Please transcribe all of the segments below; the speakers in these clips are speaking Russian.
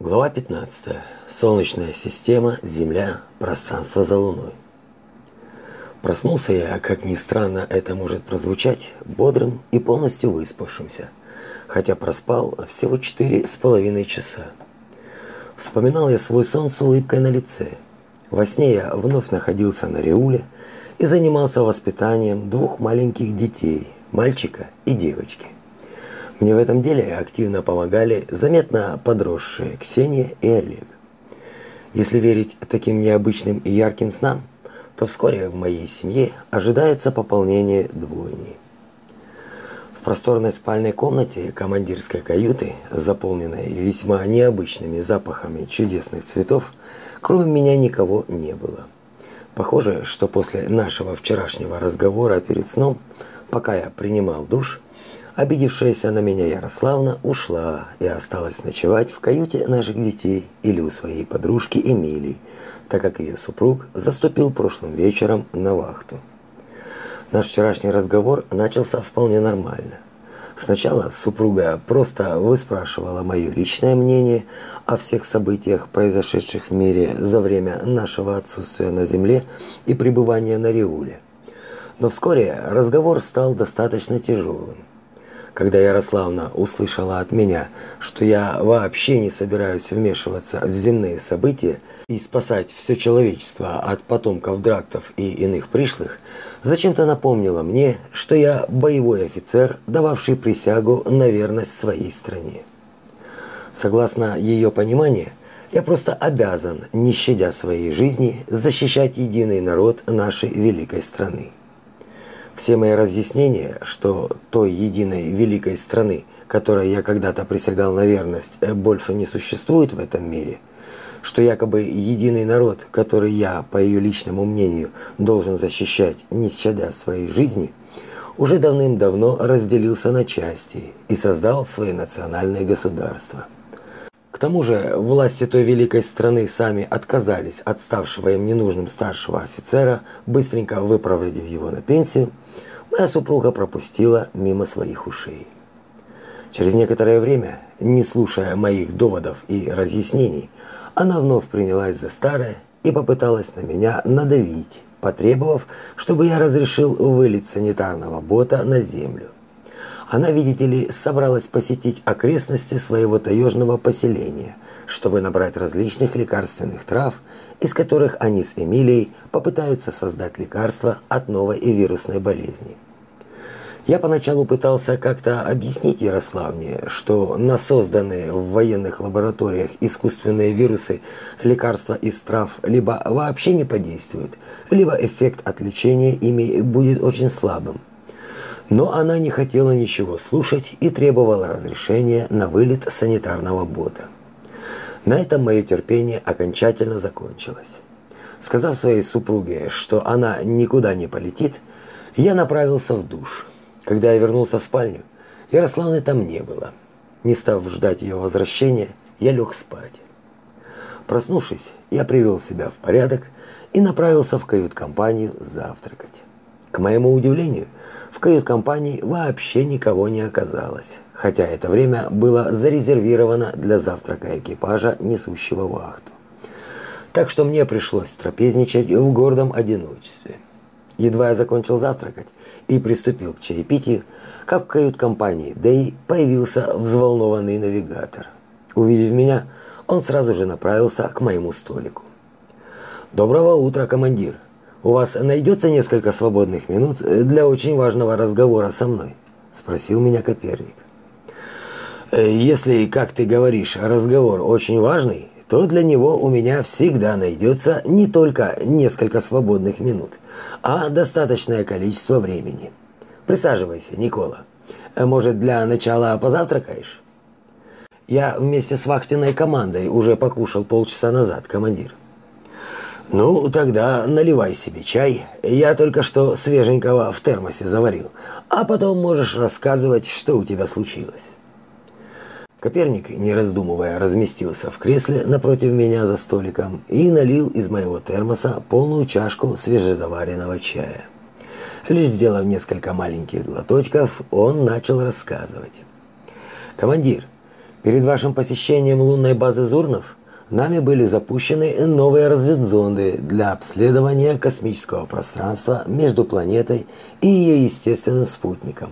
Глава 15. Солнечная система, Земля, пространство за Луной. Проснулся я, как ни странно это может прозвучать, бодрым и полностью выспавшимся, хотя проспал всего четыре с половиной часа. Вспоминал я свой сон с улыбкой на лице. Во сне я вновь находился на Реуле и занимался воспитанием двух маленьких детей, мальчика и девочки. Мне в этом деле активно помогали заметно подросшие Ксения и Олег. Если верить таким необычным и ярким снам, то вскоре в моей семье ожидается пополнение двойни. В просторной спальной комнате командирской каюты, заполненной весьма необычными запахами чудесных цветов, кроме меня никого не было. Похоже, что после нашего вчерашнего разговора перед сном, пока я принимал душ, Обидевшаяся на меня Ярославна ушла и осталась ночевать в каюте наших детей или у своей подружки Эмилии, так как ее супруг заступил прошлым вечером на вахту. Наш вчерашний разговор начался вполне нормально. Сначала супруга просто выспрашивала мое личное мнение о всех событиях, произошедших в мире за время нашего отсутствия на Земле и пребывания на Риуле. Но вскоре разговор стал достаточно тяжелым когда Ярославна услышала от меня, что я вообще не собираюсь вмешиваться в земные события и спасать все человечество от потомков драктов и иных пришлых, зачем-то напомнила мне, что я боевой офицер, дававший присягу на верность своей стране. Согласно ее пониманию, я просто обязан, не щадя своей жизни, защищать единый народ нашей великой страны. Все мои разъяснения, что той единой великой страны, которой я когда-то присягал на верность, э, больше не существует в этом мире, что якобы единый народ, который я, по ее личному мнению, должен защищать, не щадя своей жизни, уже давным-давно разделился на части и создал свои национальные государства. Тому же власти той великой страны сами отказались от ставшего им ненужным старшего офицера, быстренько выпроводив его на пенсию, моя супруга пропустила мимо своих ушей. Через некоторое время, не слушая моих доводов и разъяснений, она вновь принялась за старое и попыталась на меня надавить, потребовав, чтобы я разрешил вылить санитарного бота на землю. Она, видите ли, собралась посетить окрестности своего таежного поселения, чтобы набрать различных лекарственных трав, из которых они с Эмилией попытаются создать лекарство от новой и вирусной болезни. Я поначалу пытался как-то объяснить Ярославне, что на созданные в военных лабораториях искусственные вирусы лекарства из трав либо вообще не подействуют, либо эффект от лечения ими будет очень слабым. Но она не хотела ничего слушать и требовала разрешения на вылет санитарного бота. На этом мое терпение окончательно закончилось. Сказав своей супруге, что она никуда не полетит, я направился в душ. Когда я вернулся в спальню, Ярославны там не было. Не став ждать ее возвращения, я лег спать. Проснувшись, я привел себя в порядок и направился в кают-компанию завтракать. К моему удивлению, в кают-компании вообще никого не оказалось, хотя это время было зарезервировано для завтрака экипажа, несущего вахту. Так что мне пришлось трапезничать в гордом одиночестве. Едва я закончил завтракать и приступил к чаепитию, как в кают-компании Дэй появился взволнованный навигатор. Увидев меня, он сразу же направился к моему столику. «Доброго утра, командир!» У вас найдется несколько свободных минут для очень важного разговора со мной, спросил меня Коперник. «Э, если, как ты говоришь, разговор очень важный, то для него у меня всегда найдется не только несколько свободных минут, а достаточное количество времени. Присаживайся, Никола. Э, может, для начала позавтракаешь? Я вместе с вахтенной командой уже покушал полчаса назад, командир. Ну, тогда наливай себе чай. Я только что свеженького в термосе заварил. А потом можешь рассказывать, что у тебя случилось. Коперник, не раздумывая, разместился в кресле напротив меня за столиком и налил из моего термоса полную чашку свежезаваренного чая. Лишь сделав несколько маленьких глоточков, он начал рассказывать. «Командир, Перед вашим посещением лунной базы Зурнов нами были запущены новые разведзонды для обследования космического пространства между планетой и ее естественным спутником.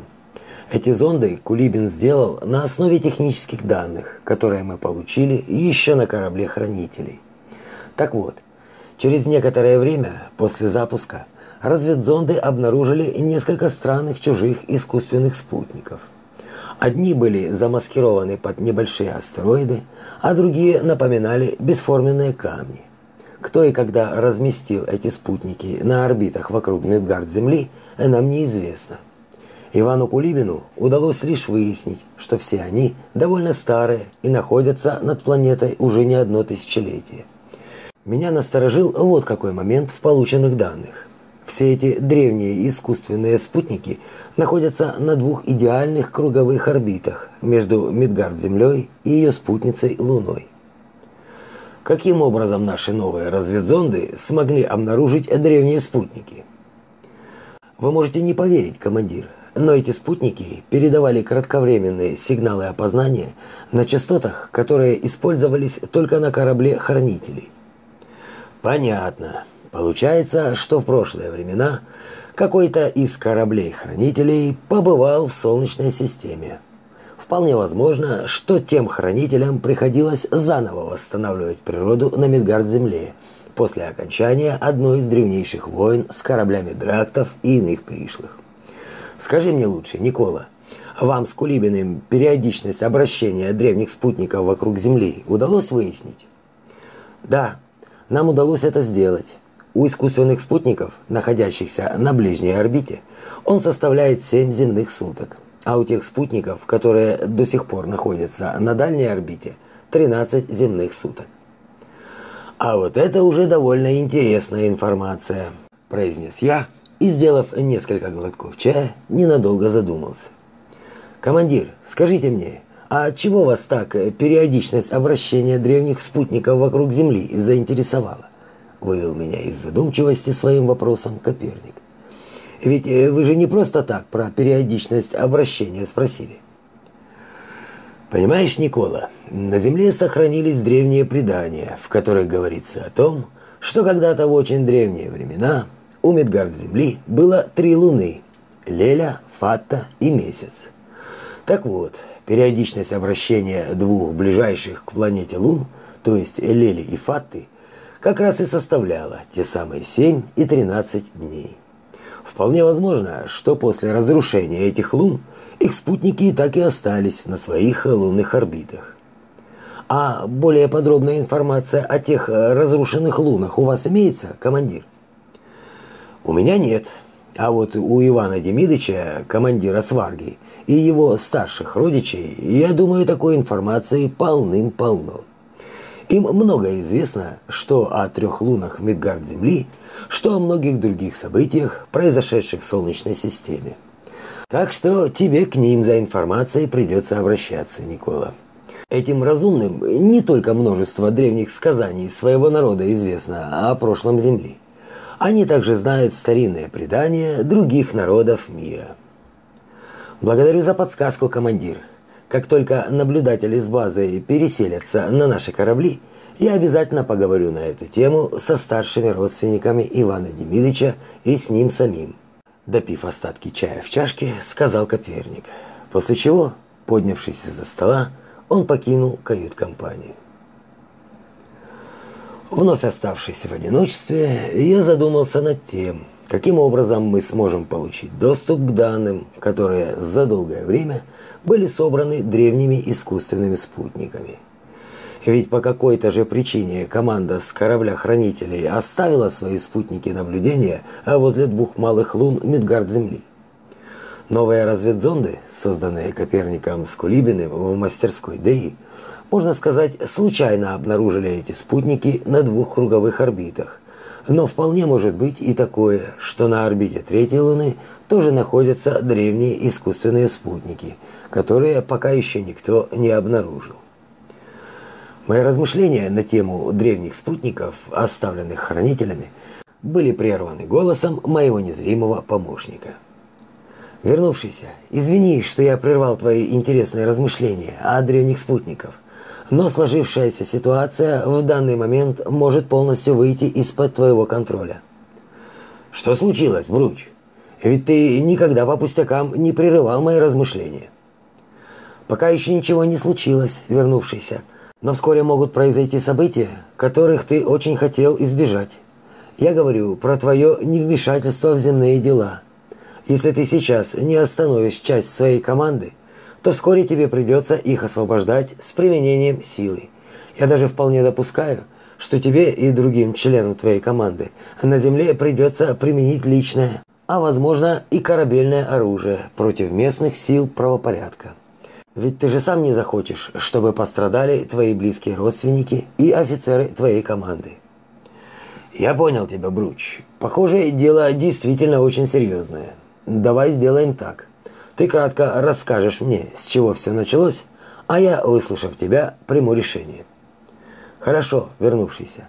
Эти зонды Кулибин сделал на основе технических данных, которые мы получили еще на корабле хранителей. Так вот, через некоторое время после запуска разведзонды обнаружили несколько странных чужих искусственных спутников. Одни были замаскированы под небольшие астероиды, а другие напоминали бесформенные камни. Кто и когда разместил эти спутники на орбитах вокруг Медгард Земли, нам неизвестно. Ивану Кулибину удалось лишь выяснить, что все они довольно старые и находятся над планетой уже не одно тысячелетие. Меня насторожил вот какой момент в полученных данных. Все эти древние искусственные спутники находятся на двух идеальных круговых орбитах между Мидгард-Землей и ее спутницей Луной. Каким образом наши новые разведзонды смогли обнаружить древние спутники? Вы можете не поверить, командир, но эти спутники передавали кратковременные сигналы опознания на частотах, которые использовались только на корабле хранителей. Понятно. Получается, что в прошлые времена какой-то из кораблей-хранителей побывал в Солнечной системе. Вполне возможно, что тем хранителям приходилось заново восстанавливать природу на Мидгард-Земле после окончания одной из древнейших войн с кораблями драктов и иных пришлых. Скажи мне лучше, Никола, вам с Кулибиным периодичность обращения древних спутников вокруг Земли удалось выяснить? Да, нам удалось это сделать. У искусственных спутников, находящихся на ближней орбите, он составляет 7 земных суток, а у тех спутников, которые до сих пор находятся на дальней орбите, 13 земных суток. А вот это уже довольно интересная информация, произнес я и, сделав несколько глотков чая, ненадолго задумался. Командир, скажите мне, а чего вас так периодичность обращения древних спутников вокруг Земли заинтересовала? Вывел меня из задумчивости своим вопросом Коперник. Ведь э, вы же не просто так про периодичность обращения спросили. Понимаешь, Никола, на Земле сохранились древние предания, в которых говорится о том, что когда-то в очень древние времена у Медгард-Земли было три луны – Леля, Фатта и Месяц. Так вот, периодичность обращения двух ближайших к планете лун, то есть Лели и Фатты, как раз и составляла те самые 7 и 13 дней. Вполне возможно, что после разрушения этих лун их спутники и так и остались на своих лунных орбитах. А более подробная информация о тех разрушенных лунах у вас имеется, командир? У меня нет. А вот у Ивана Демидовича, командира Сварги, и его старших родичей, я думаю, такой информации полным-полно. Им многое известно, что о трех лунах Мидгард-Земли, что о многих других событиях, произошедших в Солнечной системе. Так что тебе к ним за информацией придется обращаться, Никола. Этим разумным не только множество древних сказаний своего народа известно о прошлом Земли. Они также знают старинные предания других народов мира. Благодарю за подсказку, командир. Как только наблюдатели с базы переселятся на наши корабли, я обязательно поговорю на эту тему со старшими родственниками Ивана Демидовича и с ним самим. Допив остатки чая в чашке, сказал Коперник. После чего, поднявшись из-за стола, он покинул кают-компанию. Вновь оставшись в одиночестве, я задумался над тем, каким образом мы сможем получить доступ к данным, которые за долгое время были собраны древними искусственными спутниками. Ведь по какой-то же причине команда с корабля-хранителей оставила свои спутники наблюдения возле двух малых лун Мидгард-Земли. Новые разведзонды, созданные Коперником с Кулибиным в мастерской ДЭИ, можно сказать, случайно обнаружили эти спутники на двух круговых орбитах. Но вполне может быть и такое, что на орбите третьей Луны тоже находятся древние искусственные спутники – которые пока еще никто не обнаружил. Мои размышления на тему древних спутников, оставленных хранителями, были прерваны голосом моего незримого помощника. Вернувшийся, извини, что я прервал твои интересные размышления о древних спутников. Но сложившаяся ситуация в данный момент может полностью выйти из-под твоего контроля. Что случилось, Бруч? Ведь ты никогда по пустякам не прерывал мои размышления. Пока еще ничего не случилось, вернувшийся. Но вскоре могут произойти события, которых ты очень хотел избежать. Я говорю про твое невмешательство в земные дела. Если ты сейчас не остановишь часть своей команды, то вскоре тебе придется их освобождать с применением силы. Я даже вполне допускаю, что тебе и другим членам твоей команды на земле придется применить личное, а возможно и корабельное оружие против местных сил правопорядка. Ведь ты же сам не захочешь, чтобы пострадали твои близкие родственники и офицеры твоей команды. Я понял тебя, Бруч. Похоже, дело действительно очень серьезное. Давай сделаем так. Ты кратко расскажешь мне, с чего все началось, а я, выслушав тебя, приму решение. Хорошо, вернувшийся.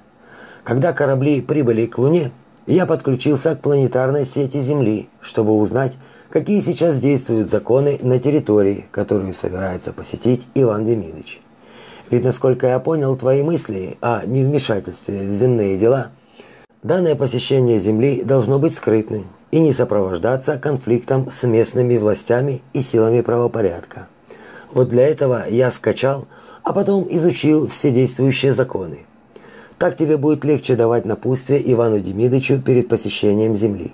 Когда корабли прибыли к Луне, я подключился к планетарной сети Земли, чтобы узнать, какие сейчас действуют законы на территории, которую собирается посетить Иван Демидович. Ведь, насколько я понял твои мысли о невмешательстве в земные дела, данное посещение Земли должно быть скрытным и не сопровождаться конфликтом с местными властями и силами правопорядка. Вот для этого я скачал, а потом изучил все действующие законы. Так тебе будет легче давать напутствие Ивану Демидовичу перед посещением Земли.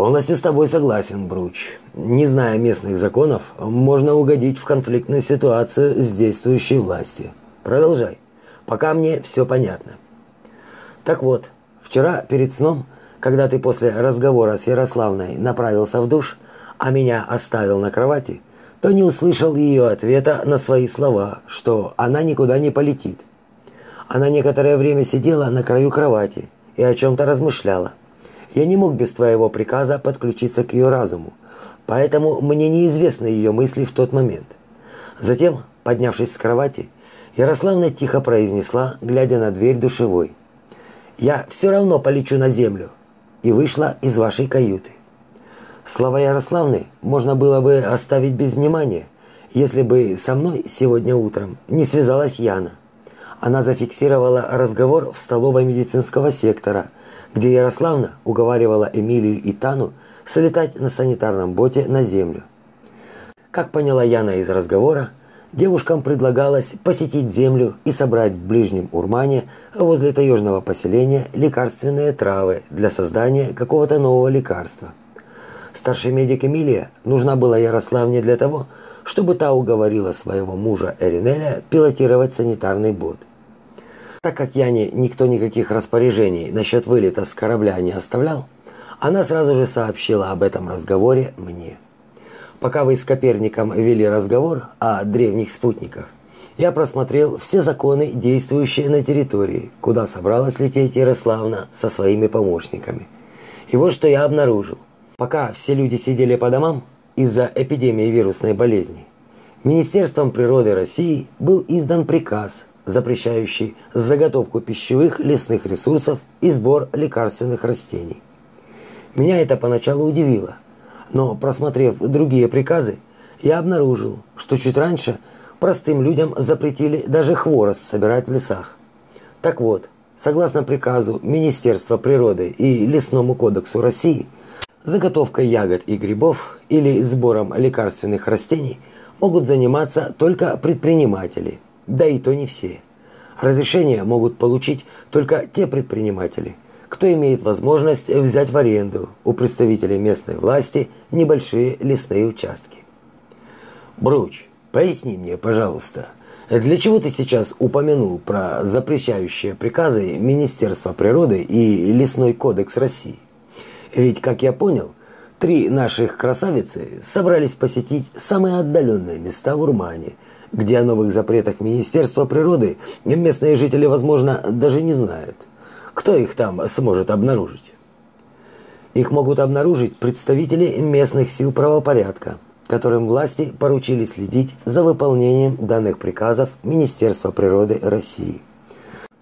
Полностью с тобой согласен, Бруч. Не зная местных законов, можно угодить в конфликтную ситуацию с действующей властью. Продолжай. Пока мне все понятно. Так вот, вчера перед сном, когда ты после разговора с Ярославной направился в душ, а меня оставил на кровати, то не услышал ее ответа на свои слова, что она никуда не полетит. Она некоторое время сидела на краю кровати и о чем-то размышляла. Я не мог без твоего приказа подключиться к ее разуму, поэтому мне неизвестны ее мысли в тот момент. Затем, поднявшись с кровати, Ярославна тихо произнесла, глядя на дверь душевой: "Я все равно полечу на землю" и вышла из вашей каюты. Слова Ярославны можно было бы оставить без внимания, если бы со мной сегодня утром не связалась Яна. Она зафиксировала разговор в столовой медицинского сектора где Ярославна уговаривала Эмилию и Тану слетать на санитарном боте на землю. Как поняла Яна из разговора, девушкам предлагалось посетить землю и собрать в ближнем Урмане возле таежного поселения лекарственные травы для создания какого-то нового лекарства. Старший медик Эмилия нужна была Ярославне для того, чтобы та уговорила своего мужа Эринеля пилотировать санитарный бот. Так как Яне никто никаких распоряжений насчет вылета с корабля не оставлял, она сразу же сообщила об этом разговоре мне. Пока вы с Коперником вели разговор о древних спутниках, я просмотрел все законы, действующие на территории, куда собралась лететь Ярославна со своими помощниками. И вот что я обнаружил. Пока все люди сидели по домам из-за эпидемии вирусной болезни, Министерством природы России был издан приказ запрещающий заготовку пищевых лесных ресурсов и сбор лекарственных растений. Меня это поначалу удивило, но просмотрев другие приказы, я обнаружил, что чуть раньше простым людям запретили даже хворост собирать в лесах. Так вот, согласно приказу Министерства природы и Лесному кодексу России, заготовкой ягод и грибов или сбором лекарственных растений могут заниматься только предприниматели – да и то не все. Разрешение могут получить только те предприниматели, кто имеет возможность взять в аренду у представителей местной власти небольшие лесные участки. Бруч, поясни мне, пожалуйста, для чего ты сейчас упомянул про запрещающие приказы Министерства природы и Лесной кодекс России? Ведь, как я понял, три наших красавицы собрались посетить самые отдаленные места в Урмане – где о новых запретах Министерства природы местные жители, возможно, даже не знают. Кто их там сможет обнаружить? Их могут обнаружить представители местных сил правопорядка, которым власти поручили следить за выполнением данных приказов Министерства природы России.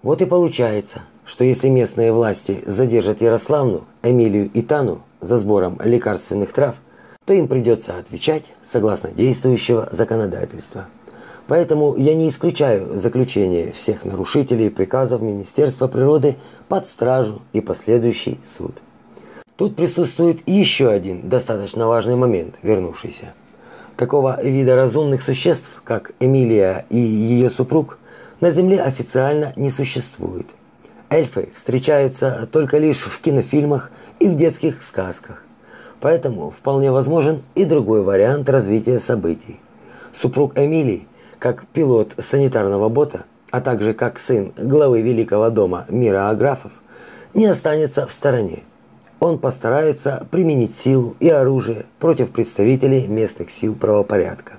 Вот и получается, что если местные власти задержат Ярославну, Эмилию и Тану за сбором лекарственных трав, то им придется отвечать согласно действующего законодательства. Поэтому я не исключаю заключение всех нарушителей приказов Министерства природы под стражу и последующий суд. Тут присутствует еще один достаточно важный момент, вернувшийся. Такого вида разумных существ, как Эмилия и ее супруг, на Земле официально не существует. Эльфы встречаются только лишь в кинофильмах и в детских сказках. Поэтому вполне возможен и другой вариант развития событий. Супруг Эмилии, как пилот санитарного бота, а также как сын главы Великого дома мира Аграфов, не останется в стороне. Он постарается применить силу и оружие против представителей местных сил правопорядка.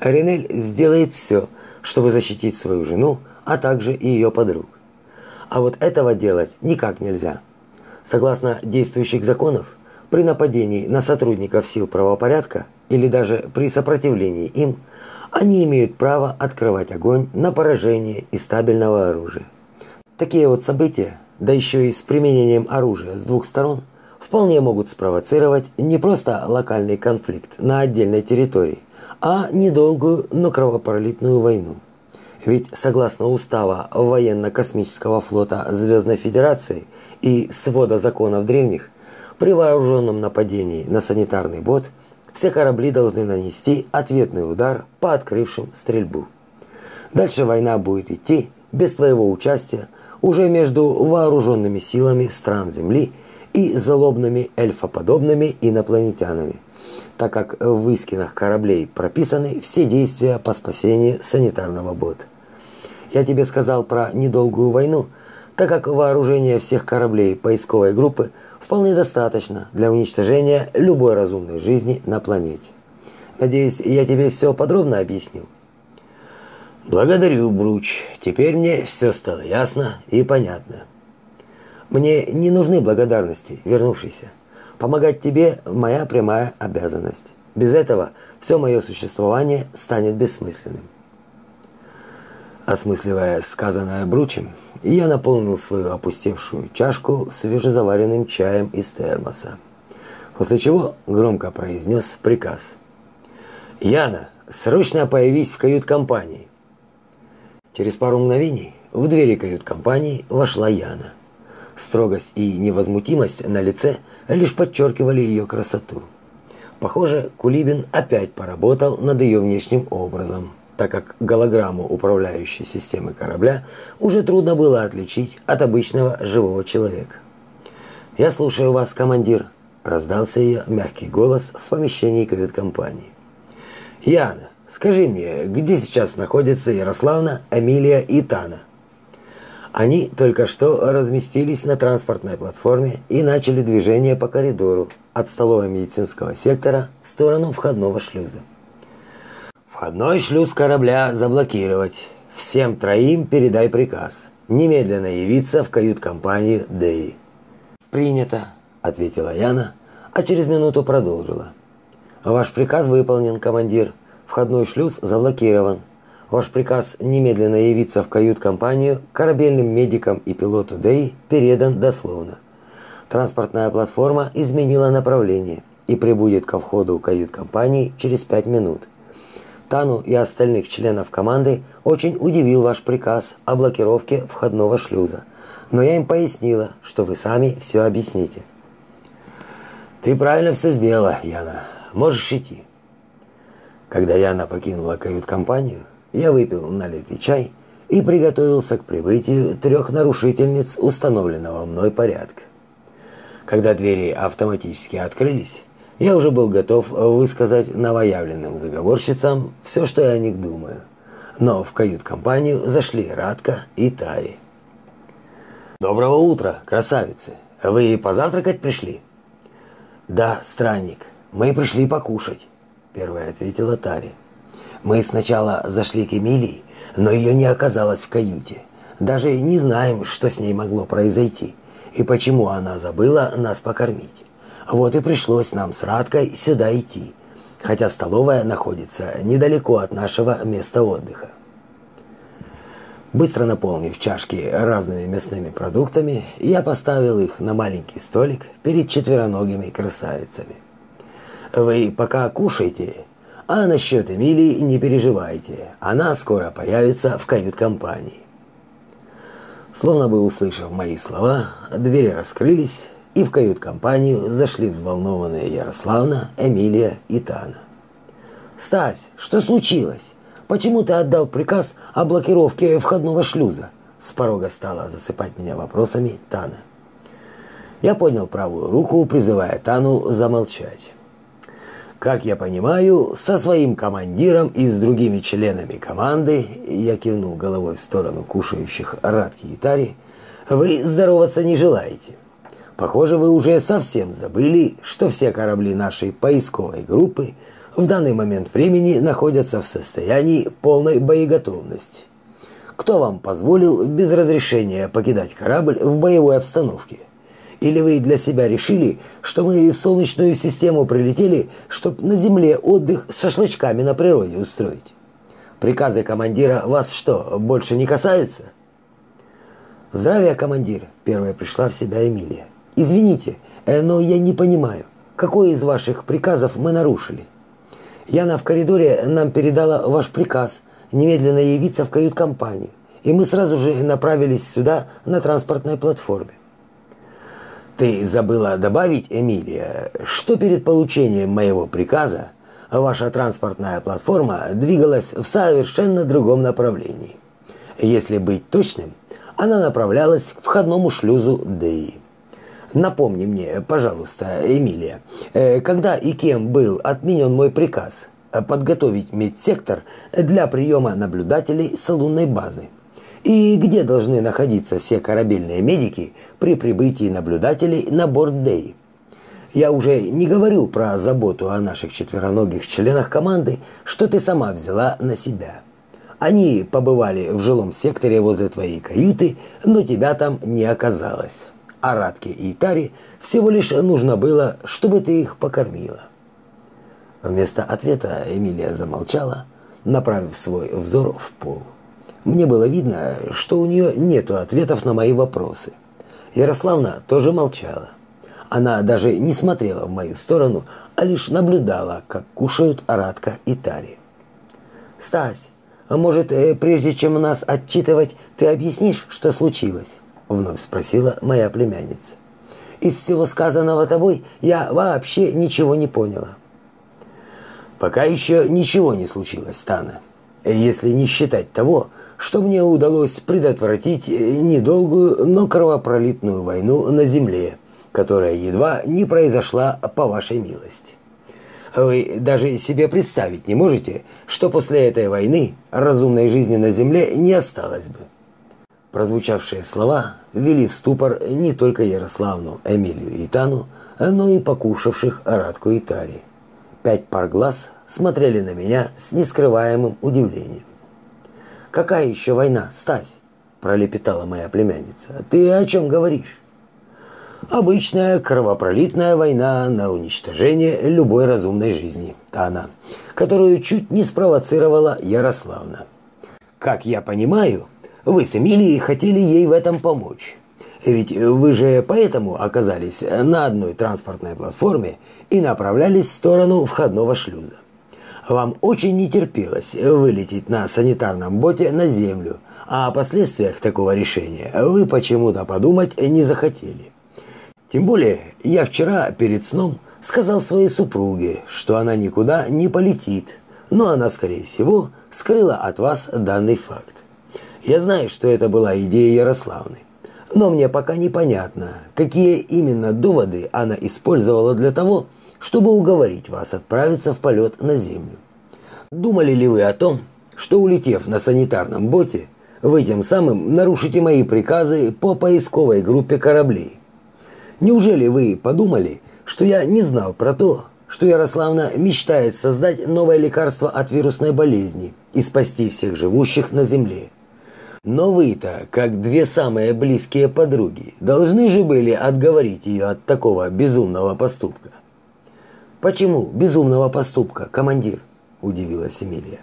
Ренель сделает все, чтобы защитить свою жену, а также и ее подруг. А вот этого делать никак нельзя. Согласно действующих законов, при нападении на сотрудников сил правопорядка или даже при сопротивлении им, они имеют право открывать огонь на поражение из стабильного оружия. Такие вот события, да еще и с применением оружия с двух сторон, вполне могут спровоцировать не просто локальный конфликт на отдельной территории, а недолгую, но кровопролитную войну. Ведь согласно устава военно-космического флота Звездной Федерации и свода законов древних, при вооруженном нападении на санитарный бот все корабли должны нанести ответный удар по открывшим стрельбу. Дальше война будет идти без твоего участия уже между вооруженными силами стран Земли и злобными эльфоподобными инопланетянами, так как в искинах кораблей прописаны все действия по спасению санитарного бота. Я тебе сказал про недолгую войну, так как вооружение всех кораблей поисковой группы – вполне достаточно для уничтожения любой разумной жизни на планете. Надеюсь, я тебе все подробно объяснил. Благодарю, Бруч. Теперь мне все стало ясно и понятно. Мне не нужны благодарности, вернувшийся. Помогать тебе моя прямая обязанность. Без этого все мое существование станет бессмысленным. Осмысливая сказанное Бручем, я наполнил свою опустевшую чашку свежезаваренным чаем из термоса. После чего громко произнес приказ. «Яна, срочно появись в кают-компании!» Через пару мгновений в двери кают-компании вошла Яна. Строгость и невозмутимость на лице лишь подчеркивали ее красоту. Похоже, Кулибин опять поработал над ее внешним образом – так как голограмму управляющей системы корабля уже трудно было отличить от обычного живого человека. «Я слушаю вас, командир», – раздался ее мягкий голос в помещении кают-компании. «Яна, скажи мне, где сейчас находятся Ярославна, Эмилия и Тана?» Они только что разместились на транспортной платформе и начали движение по коридору от столового медицинского сектора в сторону входного шлюза. Входной шлюз корабля заблокировать. Всем троим передай приказ. Немедленно явиться в кают-компанию Дэи. Принято, ответила Яна, а через минуту продолжила. Ваш приказ выполнен, командир. Входной шлюз заблокирован. Ваш приказ немедленно явиться в кают-компанию корабельным медикам и пилоту Дэи передан дословно. Транспортная платформа изменила направление и прибудет ко входу кают-компании через пять минут. Тану и остальных членов команды очень удивил ваш приказ о блокировке входного шлюза. Но я им пояснила, что вы сами все объясните. Ты правильно все сделала, Яна. Можешь идти. Когда Яна покинула кают-компанию, я выпил налитый чай и приготовился к прибытию трех нарушительниц установленного мной порядка. Когда двери автоматически открылись, я уже был готов высказать новоявленным заговорщицам все, что я о них думаю. Но в кают-компанию зашли Радка и Тари. «Доброго утра, красавицы! Вы позавтракать пришли?» «Да, странник, мы пришли покушать», – первая ответила Тари. «Мы сначала зашли к Эмилии, но ее не оказалось в каюте. Даже не знаем, что с ней могло произойти и почему она забыла нас покормить. Вот и пришлось нам с Радкой сюда идти, хотя столовая находится недалеко от нашего места отдыха. Быстро наполнив чашки разными мясными продуктами, я поставил их на маленький столик перед четвероногими красавицами. Вы пока кушайте, а насчет Эмилии не переживайте. Она скоро появится в кают-компании. Словно бы услышав мои слова, двери раскрылись, и в кают-компанию зашли взволнованные Ярославна, Эмилия и Тана. «Стась, что случилось? Почему ты отдал приказ о блокировке входного шлюза?» С порога стала засыпать меня вопросами Тана. Я поднял правую руку, призывая Тану замолчать. Как я понимаю, со своим командиром и с другими членами команды, я кивнул головой в сторону кушающих Радки и Тари, вы здороваться не желаете. Похоже, вы уже совсем забыли, что все корабли нашей поисковой группы в данный момент времени находятся в состоянии полной боеготовности. Кто вам позволил без разрешения покидать корабль в боевой обстановке? Или вы для себя решили, что мы в Солнечную систему прилетели, чтобы на Земле отдых с шашлычками на природе устроить? Приказы командира вас что, больше не касаются? Здравия, командир, первая пришла в себя Эмилия. Извините, э, но я не понимаю, какой из ваших приказов мы нарушили? Яна в коридоре нам передала ваш приказ немедленно явиться в кают-компанию, и мы сразу же направились сюда на транспортной платформе. Ты забыла добавить, Эмилия, что перед получением моего приказа ваша транспортная платформа двигалась в совершенно другом направлении. Если быть точным, она направлялась к входному шлюзу ДИ. Напомни мне, пожалуйста, Эмилия, э, когда и кем был отменен мой приказ подготовить медсектор для приема наблюдателей с лунной базы? И где должны находиться все корабельные медики при прибытии наблюдателей на борт Дэй? Я уже не говорю про заботу о наших четвероногих членах команды, что ты сама взяла на себя. Они побывали в жилом секторе возле твоей каюты, но тебя там не оказалось. А и Таре всего лишь нужно было, чтобы ты их покормила. Вместо ответа Эмилия замолчала, направив свой взор в пол. Мне было видно, что у нее нет ответов на мои вопросы. Ярославна тоже молчала. Она даже не смотрела в мою сторону, а лишь наблюдала, как кушают Аратка и Тари. «Стась, а может, э, прежде чем нас отчитывать, ты объяснишь, что случилось?» Вновь спросила моя племянница. «Из всего сказанного тобой я вообще ничего не поняла». «Пока еще ничего не случилось, Тана. Если не считать того, что мне удалось предотвратить э, недолгую, но кровопролитную войну на земле, которая едва не произошла по вашей милости. Вы даже себе представить не можете, что после этой войны разумной жизни на земле не осталось бы. Прозвучавшие слова ввели в ступор не только Ярославну, Эмилию и Тану, но и покушавших Радку и Тари. Пять пар глаз смотрели на меня с нескрываемым удивлением. Какая еще война, Стась? пролепетала моя племянница. Ты о чем говоришь? Обычная кровопролитная война на уничтожение любой разумной жизни, Тана, которую чуть не спровоцировала Ярославна. Как я понимаю, вы с Эмилией хотели ей в этом помочь. Ведь вы же поэтому оказались на одной транспортной платформе и направлялись в сторону входного шлюза. Вам очень не терпелось вылететь на санитарном боте на землю, а о последствиях такого решения вы почему-то подумать не захотели. Тем более, я вчера перед сном сказал своей супруге, что она никуда не полетит, но она, скорее всего, скрыла от вас данный факт. Я знаю, что это была идея Ярославны, но мне пока непонятно, какие именно доводы она использовала для того, чтобы уговорить вас отправиться в полет на Землю. Думали ли вы о том, что улетев на санитарном боте, вы тем самым нарушите мои приказы по поисковой группе кораблей? Неужели вы подумали, что я не знал про то, что Ярославна мечтает создать новое лекарство от вирусной болезни и спасти всех живущих на Земле? Но вы-то, как две самые близкие подруги, должны же были отговорить ее от такого безумного поступка. Почему безумного поступка, командир? удивилась Эмилия.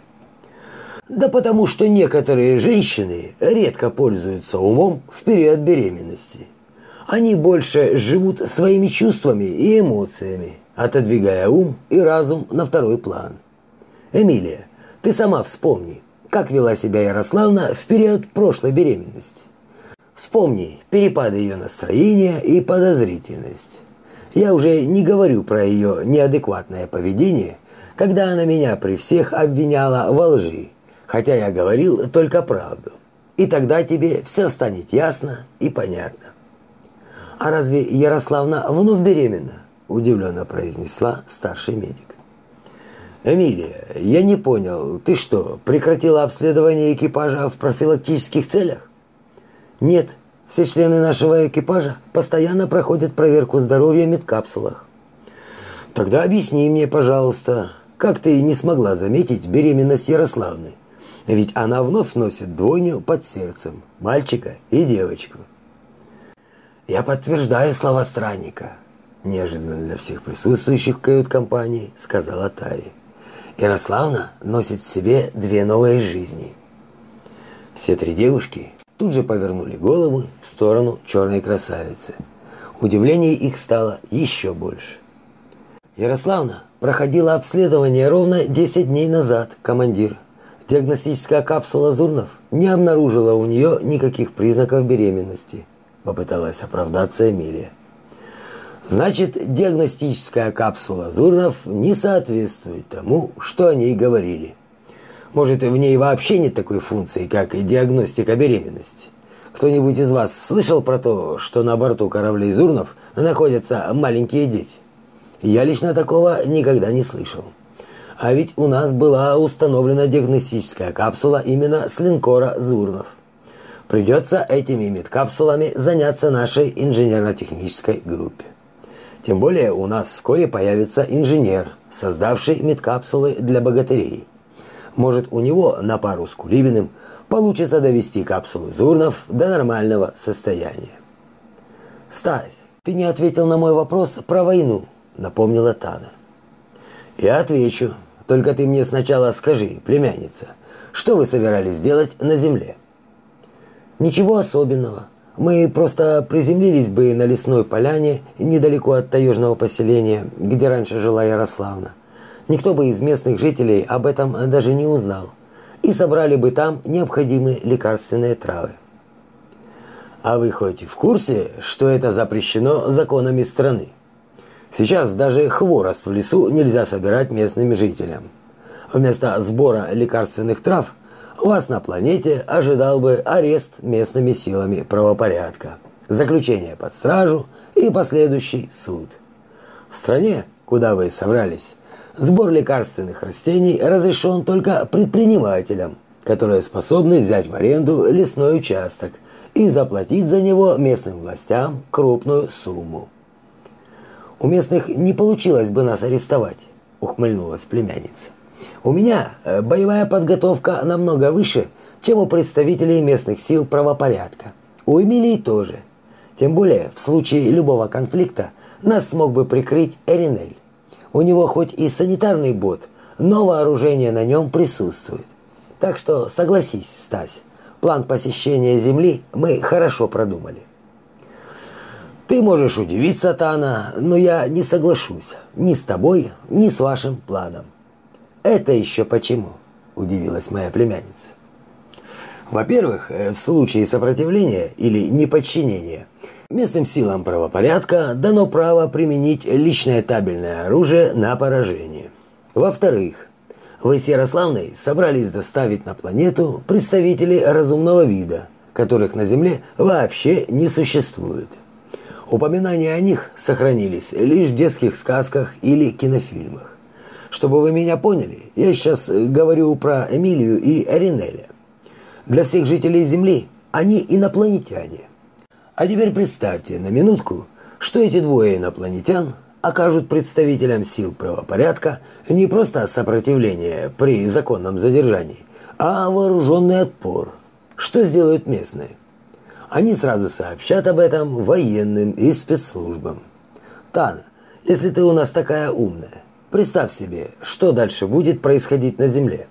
Да потому что некоторые женщины редко пользуются умом в период беременности. Они больше живут своими чувствами и эмоциями, отодвигая ум и разум на второй план. Эмилия, ты сама вспомни, как вела себя Ярославна в период прошлой беременности. Вспомни перепады ее настроения и подозрительность. Я уже не говорю про ее неадекватное поведение, когда она меня при всех обвиняла во лжи, хотя я говорил только правду. И тогда тебе все станет ясно и понятно. А разве Ярославна вновь беременна? удивленно произнесла старший медик. Эмилия, я не понял, ты что, прекратила обследование экипажа в профилактических целях? Нет, все члены нашего экипажа постоянно проходят проверку здоровья в медкапсулах. Тогда объясни мне, пожалуйста, как ты не смогла заметить беременность Ярославны? Ведь она вновь носит двойню под сердцем, мальчика и девочку. Я подтверждаю слова странника, неожиданно для всех присутствующих в кают-компании сказала Тари. Ярославна носит в себе две новые жизни. Все три девушки тут же повернули головы в сторону черной красавицы. Удивление их стало еще больше. Ярославна проходила обследование ровно 10 дней назад, командир. Диагностическая капсула Зурнов не обнаружила у нее никаких признаков беременности, попыталась оправдаться Эмилия. Значит, диагностическая капсула Зурнов не соответствует тому, что о ней говорили. Может, в ней вообще нет такой функции, как диагностика беременности. Кто-нибудь из вас слышал про то, что на борту кораблей Зурнов находятся маленькие дети? Я лично такого никогда не слышал. А ведь у нас была установлена диагностическая капсула именно с линкора Зурнов. Придется этими медкапсулами заняться нашей инженерно-технической группе. Тем более у нас вскоре появится инженер, создавший медкапсулы для богатырей. Может, у него на пару с Кулибиным получится довести капсулы Зурнов до нормального состояния. «Стась, ты не ответил на мой вопрос про войну», — напомнила Тана. «Я отвечу. Только ты мне сначала скажи, племянница, что вы собирались сделать на земле?» «Ничего особенного. Мы просто приземлились бы на лесной поляне недалеко от таежного поселения, где раньше жила Ярославна. Никто бы из местных жителей об этом даже не узнал. И собрали бы там необходимые лекарственные травы. А вы хоть в курсе, что это запрещено законами страны? Сейчас даже хворост в лесу нельзя собирать местным жителям. Вместо сбора лекарственных трав вас на планете ожидал бы арест местными силами правопорядка, заключение под стражу и последующий суд. В стране, куда вы собрались, сбор лекарственных растений разрешен только предпринимателям, которые способны взять в аренду лесной участок и заплатить за него местным властям крупную сумму. У местных не получилось бы нас арестовать, ухмыльнулась племянница. У меня э, боевая подготовка намного выше, чем у представителей местных сил правопорядка. У Эмилии тоже. Тем более, в случае любого конфликта нас смог бы прикрыть Эринель. У него хоть и санитарный бот, но вооружение на нем присутствует. Так что согласись, Стась, план посещения Земли мы хорошо продумали. Ты можешь удивиться, Тана, но я не соглашусь ни с тобой, ни с вашим планом. Это еще почему? Удивилась моя племянница. Во-первых, э, в случае сопротивления или неподчинения местным силам правопорядка дано право применить личное табельное оружие на поражение. Во-вторых, вы с Ярославной собрались доставить на планету представителей разумного вида, которых на Земле вообще не существует. Упоминания о них сохранились лишь в детских сказках или кинофильмах. Чтобы вы меня поняли, я сейчас э, говорю про Эмилию и Эринеля. Для всех жителей Земли они инопланетяне. А теперь представьте на минутку, что эти двое инопланетян окажут представителям сил правопорядка не просто сопротивление при законном задержании, а вооруженный отпор. Что сделают местные? Они сразу сообщат об этом военным и спецслужбам. Тана, если ты у нас такая умная, Представь себе, что дальше будет происходить на Земле.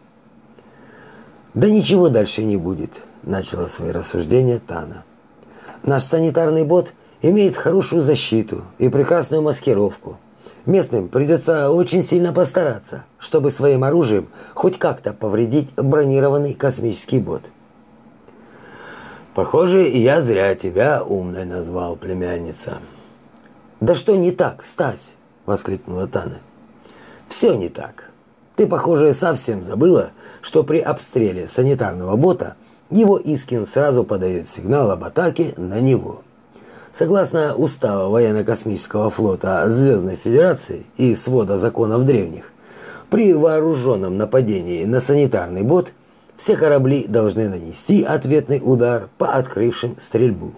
Да ничего дальше не будет, начала свои рассуждения Тана. Наш санитарный бот имеет хорошую защиту и прекрасную маскировку. Местным придется очень сильно постараться, чтобы своим оружием хоть как-то повредить бронированный космический бот. Похоже, я зря тебя умной назвал, племянница. Да что не так, Стась? воскликнула Тана. Все не так. Ты, похоже, совсем забыла, что при обстреле санитарного бота его Искин сразу подает сигнал об атаке на него. Согласно уставу военно-космического флота Звездной Федерации и свода законов древних, при вооруженном нападении на санитарный бот все корабли должны нанести ответный удар по открывшим стрельбу.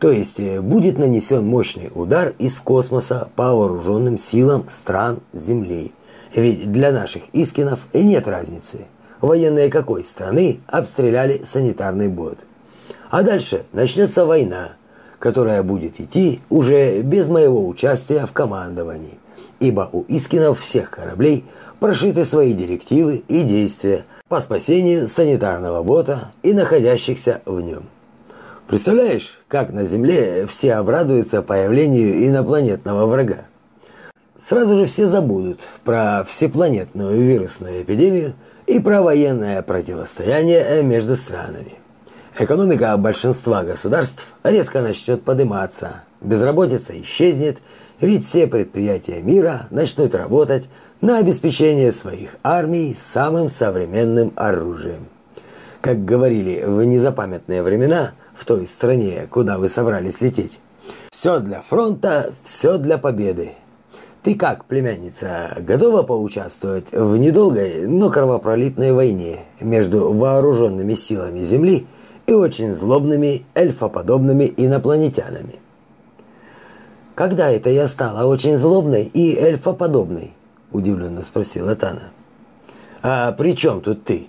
То есть э, будет нанесен мощный удар из космоса по вооруженным силам стран Земли. Ведь для наших искинов нет разницы, военные какой страны обстреляли санитарный бот. А дальше начнется война – которая будет идти уже без моего участия в командовании, ибо у Искинов всех кораблей прошиты свои директивы и действия по спасению санитарного бота и находящихся в нем. Представляешь, как на Земле все обрадуются появлению инопланетного врага? Сразу же все забудут про всепланетную вирусную эпидемию и про военное противостояние между странами. Экономика большинства государств резко начнет подниматься, безработица исчезнет, ведь все предприятия мира начнут работать на обеспечение своих армий самым современным оружием. Как говорили в незапамятные времена в той стране, куда вы собрались лететь, все для фронта, все для победы. Ты как, племянница, готова поучаствовать в недолгой, но кровопролитной войне между вооруженными силами Земли и очень злобными эльфоподобными инопланетянами. «Когда это я стала очень злобной и эльфоподобной?» – удивленно спросила Тана. «А при чем тут ты?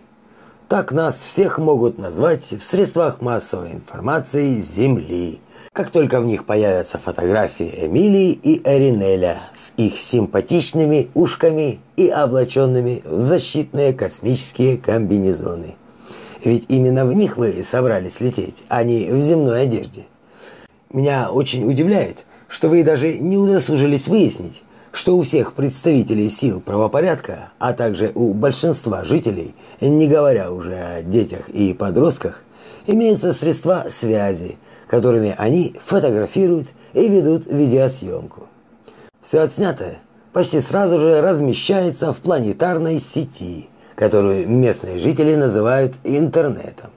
Так нас всех могут назвать в средствах массовой информации Земли, как только в них появятся фотографии Эмилии и Эринеля с их симпатичными ушками и облаченными в защитные космические комбинезоны». Ведь именно в них вы собрались лететь, а не в земной одежде. Меня очень удивляет, что вы даже не удосужились выяснить, что у всех представителей сил правопорядка, а также у большинства жителей, не говоря уже о детях и подростках, имеются средства связи, которыми они фотографируют и ведут видеосъемку. Все отснятое почти сразу же размещается в планетарной сети – которую местные жители называют интернетом.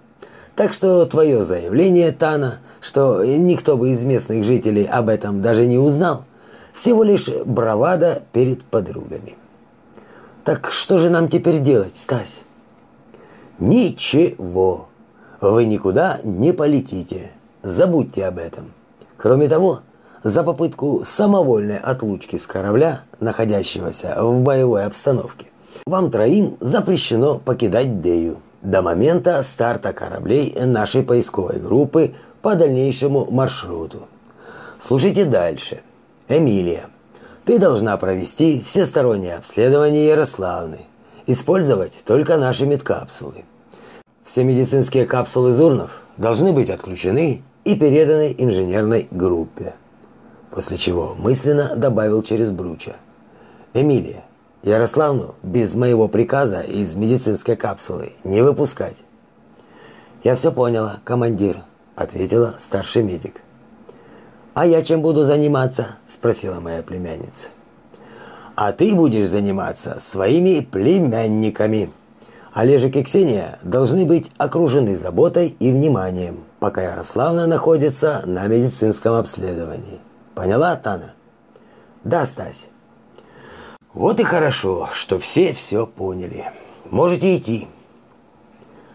Так что твое заявление, Тана, что никто бы из местных жителей об этом даже не узнал, всего лишь бравада перед подругами. Так что же нам теперь делать, Стась? Ничего. Вы никуда не полетите. Забудьте об этом. Кроме того, за попытку самовольной отлучки с корабля, находящегося в боевой обстановке, вам троим запрещено покидать Дею до момента старта кораблей нашей поисковой группы по дальнейшему маршруту. Слушайте дальше. Эмилия, ты должна провести всестороннее обследование Ярославны. Использовать только наши медкапсулы. Все медицинские капсулы Зурнов должны быть отключены и переданы инженерной группе. После чего мысленно добавил через Бруча. Эмилия, Ярославну без моего приказа из медицинской капсулы не выпускать. Я все поняла, командир, ответила старший медик. А я чем буду заниматься? спросила моя племянница. А ты будешь заниматься своими племянниками. Олежек и Ксения должны быть окружены заботой и вниманием, пока Ярославна находится на медицинском обследовании. Поняла, Тана? Да, Стась. Вот и хорошо, что все все поняли. Можете идти.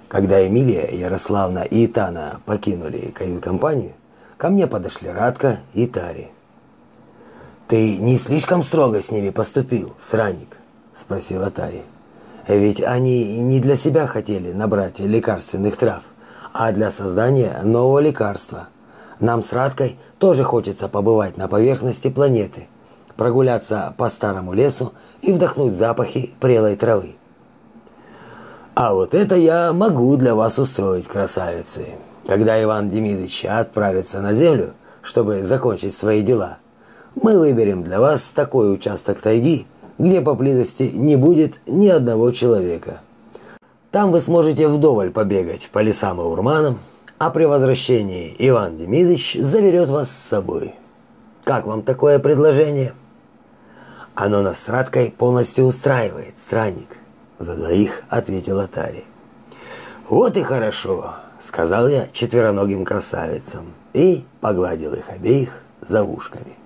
Когда Эмилия, Ярославна и Итана покинули кают-компанию, ко мне подошли Радка и Тари. «Ты не слишком строго с ними поступил, сраник?» – спросила Тари. «Ведь они не для себя хотели набрать лекарственных трав, а для создания нового лекарства. Нам с Радкой тоже хочется побывать на поверхности планеты, прогуляться по старому лесу и вдохнуть запахи прелой травы. А вот это я могу для вас устроить, красавицы. Когда Иван Демидович отправится на землю, чтобы закончить свои дела, мы выберем для вас такой участок тайги, где поблизости не будет ни одного человека. Там вы сможете вдоволь побегать по лесам и урманам, а при возвращении Иван Демидович заберет вас с собой. Как вам такое предложение? Оно нас с Радкой полностью устраивает, странник. За двоих ответила Тари. Вот и хорошо, сказал я четвероногим красавицам и погладил их обеих за ушками.